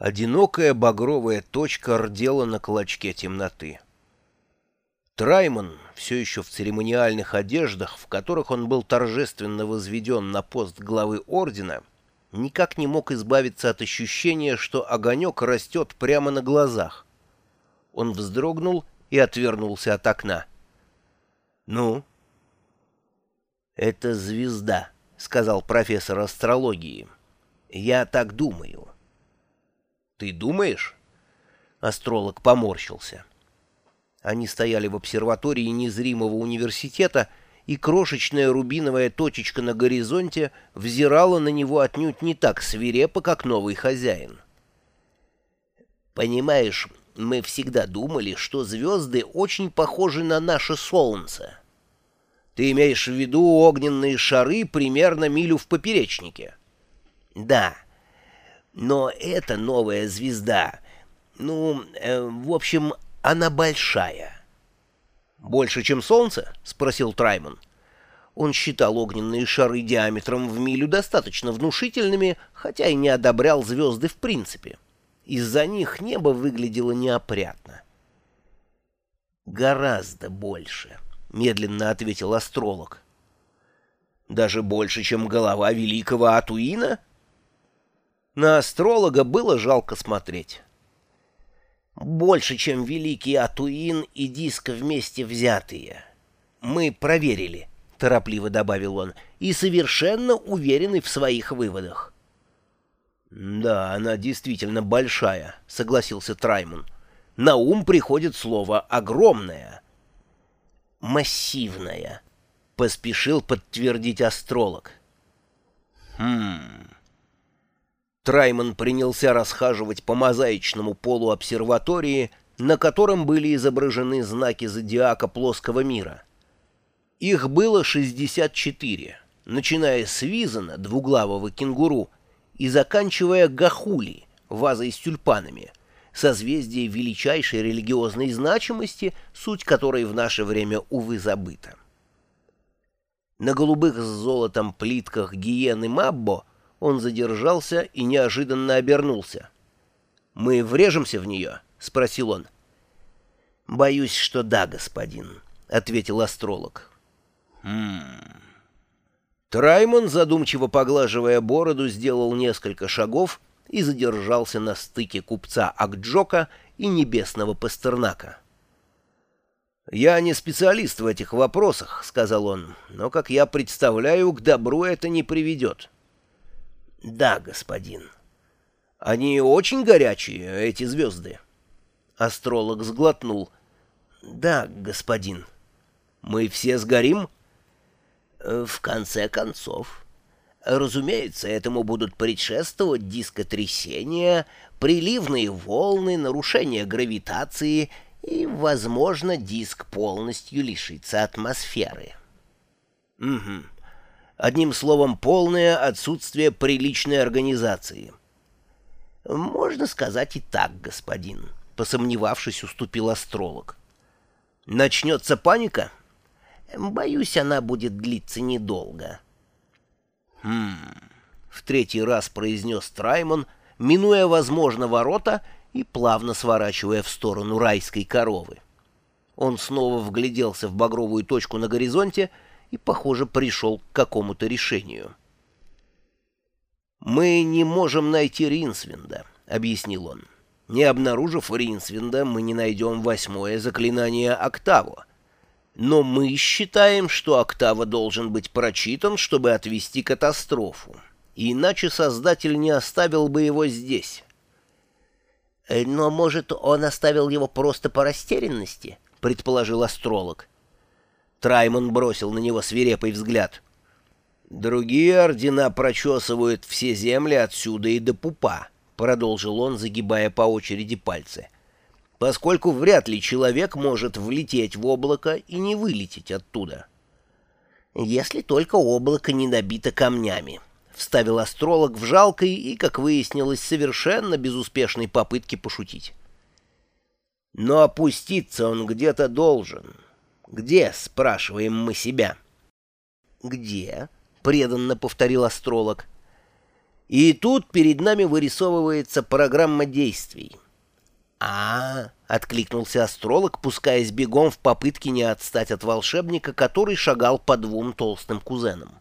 Одинокая багровая точка рдела на клочке темноты. Трайман, все еще в церемониальных одеждах, в которых он был торжественно возведен на пост главы ордена, никак не мог избавиться от ощущения, что огонек растет прямо на глазах. Он вздрогнул и отвернулся от окна. «Ну?» «Это звезда», — сказал профессор астрологии. «Я так думаю». «Ты думаешь?» Астролог поморщился. Они стояли в обсерватории незримого университета, и крошечная рубиновая точечка на горизонте взирала на него отнюдь не так свирепо, как новый хозяин. «Понимаешь, мы всегда думали, что звезды очень похожи на наше Солнце. Ты имеешь в виду огненные шары примерно милю в поперечнике?» «Да». Но эта новая звезда, ну, э, в общем, она большая. «Больше, чем Солнце?» — спросил Трайман. Он считал огненные шары диаметром в милю достаточно внушительными, хотя и не одобрял звезды в принципе. Из-за них небо выглядело неопрятно. «Гораздо больше», — медленно ответил астролог. «Даже больше, чем голова великого Атуина?» На астролога было жалко смотреть. Больше, чем великий Атуин и диск вместе взятые. Мы проверили, — торопливо добавил он, — и совершенно уверены в своих выводах. «Да, она действительно большая», — согласился Траймон. «На ум приходит слово «огромная». «Массивная», — поспешил подтвердить астролог. «Хм...» Трайман принялся расхаживать по мозаичному полу обсерватории, на котором были изображены знаки зодиака плоского мира. Их было 64, начиная с Визана, двуглавого кенгуру, и заканчивая Гахули, вазой с тюльпанами, созвездие величайшей религиозной значимости, суть которой в наше время, увы, забыта. На голубых с золотом плитках гиены Маббо он задержался и неожиданно обернулся. «Мы врежемся в нее?» — спросил он. «Боюсь, что да, господин», — ответил астролог. «Хм...» Траймон, задумчиво поглаживая бороду, сделал несколько шагов и задержался на стыке купца Акджока и небесного Пастернака. «Я не специалист в этих вопросах», — сказал он, — «но, как я представляю, к добру это не приведет». «Да, господин». «Они очень горячие, эти звезды?» Астролог сглотнул. «Да, господин». «Мы все сгорим?» э, «В конце концов». Разумеется, этому будут предшествовать дискотрясения, приливные волны, нарушение гравитации и, возможно, диск полностью лишится атмосферы. Угу. Одним словом, полное отсутствие приличной организации. «Можно сказать и так, господин», — посомневавшись, уступил астролог. «Начнется паника?» «Боюсь, она будет длиться недолго». «Хм...» — в третий раз произнес Траймон, минуя, возможно, ворота и плавно сворачивая в сторону райской коровы. Он снова вгляделся в багровую точку на горизонте — и, похоже, пришел к какому-то решению. «Мы не можем найти Ринсвинда», — объяснил он. «Не обнаружив Ринсвинда, мы не найдем восьмое заклинание Октаву. Но мы считаем, что Октава должен быть прочитан, чтобы отвести катастрофу. Иначе Создатель не оставил бы его здесь». «Но, может, он оставил его просто по растерянности?» — предположил астролог. Траймон бросил на него свирепый взгляд. «Другие ордена прочесывают все земли отсюда и до пупа», — продолжил он, загибая по очереди пальцы. «Поскольку вряд ли человек может влететь в облако и не вылететь оттуда». «Если только облако не набито камнями», — вставил астролог в жалкой и, как выяснилось, совершенно безуспешной попытке пошутить. «Но опуститься он где-то должен». «Где?» — спрашиваем мы себя. «Где?» — преданно повторил астролог. И тут перед нами вырисовывается программа действий. а, -а, -а откликнулся астролог, пускаясь бегом в попытке не отстать от волшебника, который шагал по двум толстым кузенам.